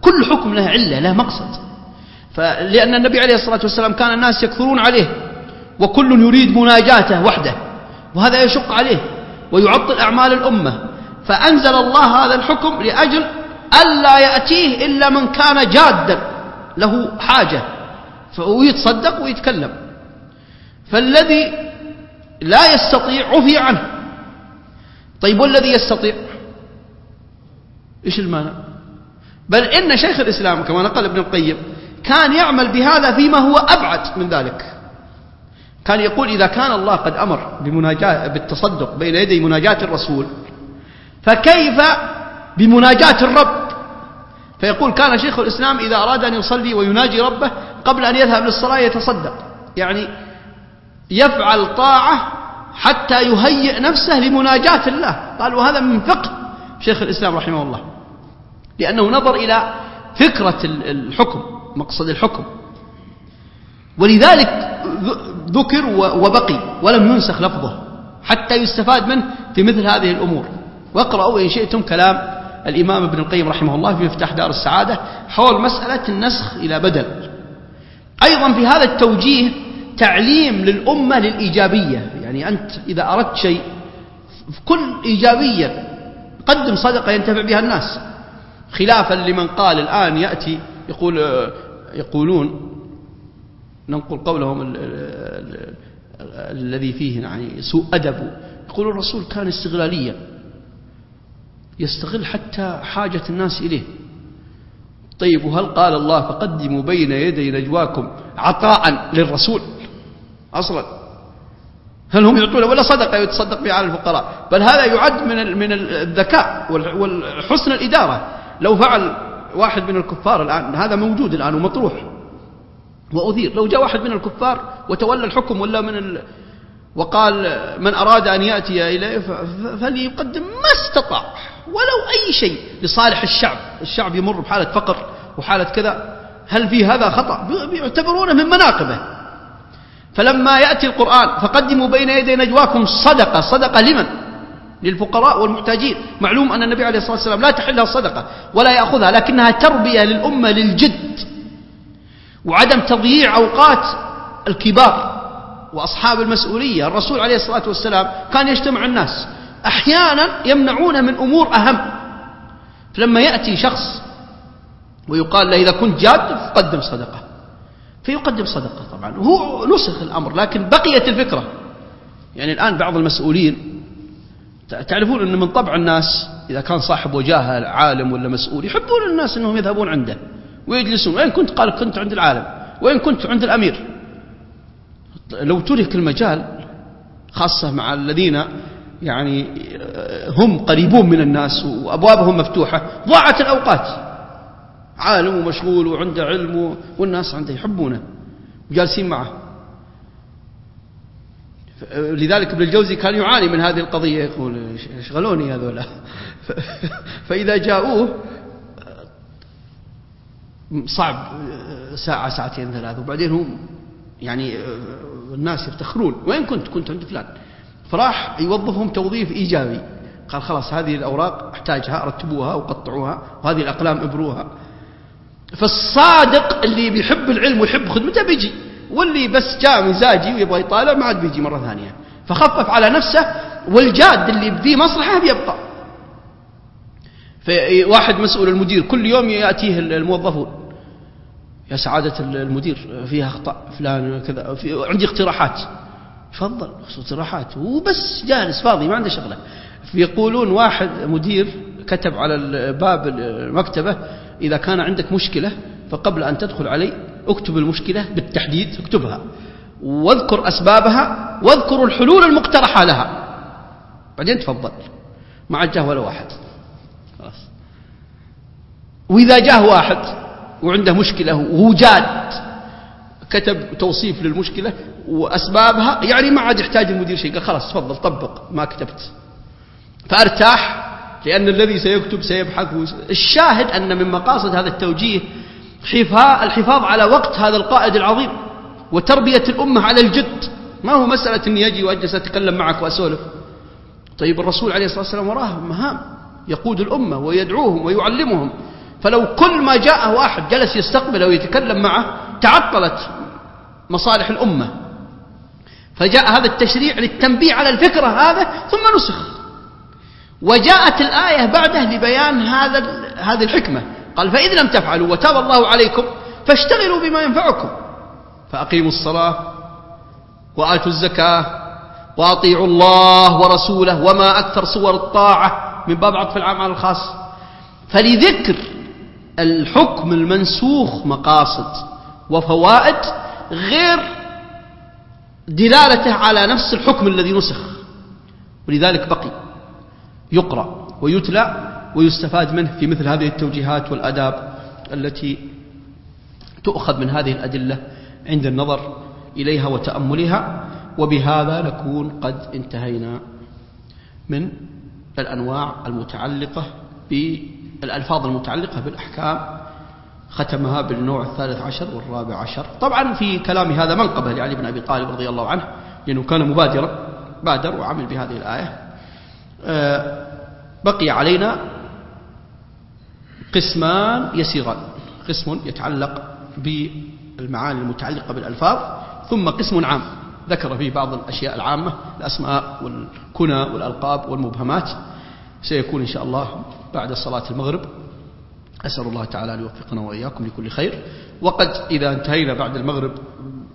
A: كل حكم له علة له مقصد لأن النبي عليه الصلاة والسلام كان الناس يكثرون عليه وكل يريد مناجاته وحده وهذا يشق عليه ويعطل أعمال الأمة فأنزل الله هذا الحكم لأجل ألا يأتيه إلا من كان جادا له حاجة يتصدق ويتكلم فالذي لا يستطيع عفي عنه طيب والذي يستطيع إيش المانع بل إن شيخ الإسلام كما نقل ابن القيم كان يعمل بهذا فيما هو أبعد من ذلك كان يقول إذا كان الله قد أمر بالتصدق بين يدي مناجاة الرسول فكيف بمناجاة الرب فيقول كان شيخ الإسلام إذا أراد أن يصلي ويناجي ربه قبل أن يذهب للصلاة يتصدق يعني يفعل طاعة حتى يهيئ نفسه لمناجاة الله قال وهذا من فقه شيخ الإسلام رحمه الله لأنه نظر إلى فكرة الحكم مقصد الحكم ولذلك ذكر وبقي ولم ينسخ لفظه حتى يستفاد منه في مثل هذه الأمور واقرأوا إن شئتم كلام الإمام ابن القيم رحمه الله في مفتاح دار السعادة حول مسألة النسخ إلى بدل أيضا في هذا التوجيه تعليم للأمة للإيجابية يعني أنت إذا أردت شيء كل إيجابية قدم صدقة ينتفع بها الناس خلافا لمن قال الآن يأتي يقول يقولون ننقل قولهم الذي فيه يعني سوء أدب يقول الرسول كان استغلاليا يستغل حتى حاجة الناس إليه طيب وهل قال الله فقدموا بين يدي نجواكم عطاء للرسول أصلا هل هم يعطونه ولا صدقة يتصدق بها على الفقراء بل هذا يعد من من الذكاء وحسن الإدارة لو فعل واحد من الكفار الآن هذا موجود الآن ومطروح وأثير لو جاء واحد من الكفار وتولى الحكم ولا من ال وقال من أراد أن يأتي إليه فليقدم ما استطاع ولو أي شيء لصالح الشعب الشعب يمر بحالة فقر وحالة كذا هل في هذا خطأ يعتبرونه من مناقبه فلما يأتي القرآن فقدموا بين يدي نجواكم صدقة صدقة لمن؟ للفقراء والمحتاجين معلوم أن النبي عليه الصلاة والسلام لا تحلها الصدقة ولا يأخذها لكنها تربية للأمة للجد وعدم تضييع أوقات الكبار وأصحاب المسؤولية الرسول عليه الصلاة والسلام كان يجتمع الناس أحيانا يمنعون من أمور أهم فلما يأتي شخص ويقال له إذا كنت جاد فقدم صدقة فيقدم صدقة طبعا وهو نسخ الأمر لكن بقيت الفكرة يعني الآن بعض المسؤولين تعرفون أن من طبع الناس إذا كان صاحب وجاهة عالم ولا مسؤول يحبون الناس أنهم يذهبون عنده ويجلسون وين كنت قال كنت عند العالم وين كنت عند الأمير لو ترك المجال خاصة مع الذين يعني آه، هم قريبون من الناس وأبوابهم مفتوحة ضاعت الأوقات عالم ومشغول وعنده علم والناس عنده يحبونه وجالسين معه لذلك ابن الجوزي كان يعاني من هذه القضية يقول اشغلوني هذولا [laughs] فإذا جاءوه صعب ساعة ساعتين ثلاث وبعدين هم يعني الناس يفتخرون وين كنت كنت عند فلان فراح يوظفهم توظيف إيجابي قال خلاص هذه الأوراق احتاجها رتبوها وقطعوها وهذه الأقلام ابروها فالصادق اللي بيحب العلم ويحب خدمته بيجي واللي بس جاء مزاجي ويبغى يطالع ما عاد بيجي مرة ثانية فخفف على نفسه والجاد اللي بذي مصلحة بيبقى في واحد مسؤول المدير كل يوم يأتيه الموظفون يا سعادة المدير فيها أخطاء فلان كذا في عندي اقتراحات تفضل اقتراحات وبس جالس فاضي ما عنده شغله يقولون واحد مدير كتب على باب المكتبة إذا كان عندك مشكلة فقبل أن تدخل علي اكتب المشكلة بالتحديد اكتبها واذكر أسبابها واذكر الحلول المقترحة لها بعدين تفضل ما عاد جاه ولا واحد خلاص وإذا جاه واحد وعنده مشكلة وهو جاد كتب توصيف للمشكلة وأسبابها يعني ما عاد يحتاج المدير شيء قال خلاص تفضل طبق ما كتبت فأرتاح لأن الذي سيكتب سيبحث الشاهد أن من مقاصد هذا التوجيه الحفاظ على وقت هذا القائد العظيم وتربية الأمة على الجد ما هو مسألة أني أجي وأجلس أتكلم معك وأسولف طيب الرسول عليه الصلاة والسلام وراه مهام يقود الأمة ويدعوهم ويعلمهم فلو كل ما جاءه واحد جلس يستقبله ويتكلم معه تعطلت مصالح الأمة فجاء هذا التشريع للتنبيه على الفكرة هذا ثم نسخ وجاءت الآية بعده لبيان هذا هذه الحكمة قال فإذ لم تفعلوا وتاب الله عليكم فاشتغلوا بما ينفعكم فأقيموا الصلاة وآتوا الزكاة وأطيعوا الله ورسوله وما أكثر صور الطاعة من باب عطف العام على الخاص فلذكر الحكم المنسوخ مقاصد وفوائد غير دلالته على نفس الحكم الذي نسخ ولذلك بقي يقرأ ويتلى ويستفاد منه في مثل هذه التوجيهات والأداب التي تؤخذ من هذه الأدلة عند النظر إليها وتأملها وبهذا نكون قد انتهينا من الأنواع المتعلقة بالألفاظ المتعلقة بالأحكام ختمها بالنوع الثالث عشر والرابع عشر طبعا في كلام هذا منقبة لعلي بن أبي طالب رضي الله عنه لأنه كان مبادرا بادر وعمل بهذه الآية آه، بقي علينا قسمان يسيران قسم يتعلق بالمعاني المتعلقة بالألفاظ ثم قسم عام ذكر فيه بعض الأشياء العامة الأسماء والكنى والألقاب والمبهمات سيكون إن شاء الله بعد صلاة المغرب أسأل الله تعالى أن يوفقنا وإياكم لكل خير وقد إذا انتهينا بعد المغرب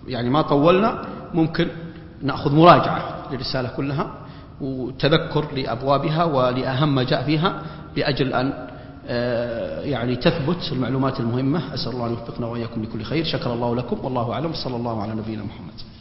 A: يعني ما طولنا ممكن نأخذ مراجعة للرسالة كلها وتذكر لأبوابها ولأهم ما جاء فيها لأجل أن آه، يعني تثبت المعلومات المهمة أسأل الله أن يوفقنا وإياكم لكل خير شكر الله لكم والله أعلم صلى الله على نبينا محمد